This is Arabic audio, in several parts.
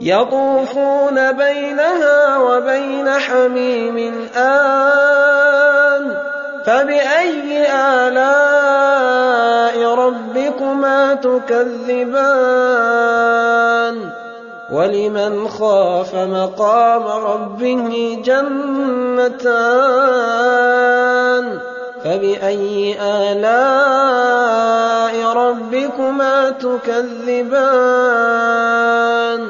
يَطُوفُونَ بَيْنَهَا وَبَيْنَ حَمِيمٍ آنٍ. فَبِأَيِّ آلَاءِ رَبِّكُمَا تُكَذِّبَانِ؟ وَلِمَنْ خَافَ مَقَامَ رَبِّهِ جَنَّتَانِ؟ فَبِأَيِّ آلَاءِ رَبِّكُمَا تُكَذِّبَانِ؟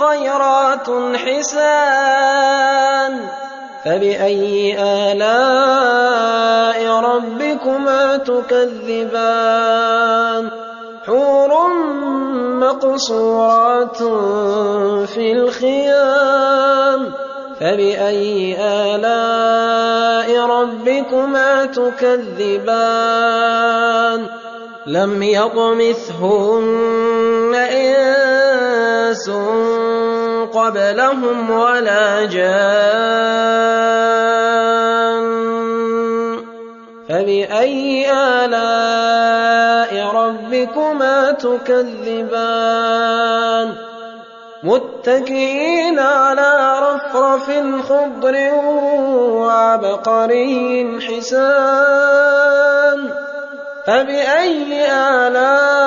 خَيْرَاتٌ حِسَانٌ. فَبِأَيِّ آلَاءِ رَبِّكُمَا تُكَذِّبَانِ؟ حُورٌ مَّقْصُورَاتٌ فِي الْخِيَامِ. فَبِأَيِّ آلَاءِ رَبِّكُمَا تُكَذِّبَانِ؟ لَمْ يَطْمِثْهُنَّ إِنسٌ قَبْلَهُمْ وَلَا جَانٌّ. فَبِأَيِّ آلَاءِ رَبِّكُمَا تُكَذِّبَانِ؟ مُتَّكِئِينَ عَلَىٰ رَفْرَفٍ خُضْرٍ وَعَبْقَرِيٍّ حِسَانٍ. فَبِأَيِّ آلَاءِ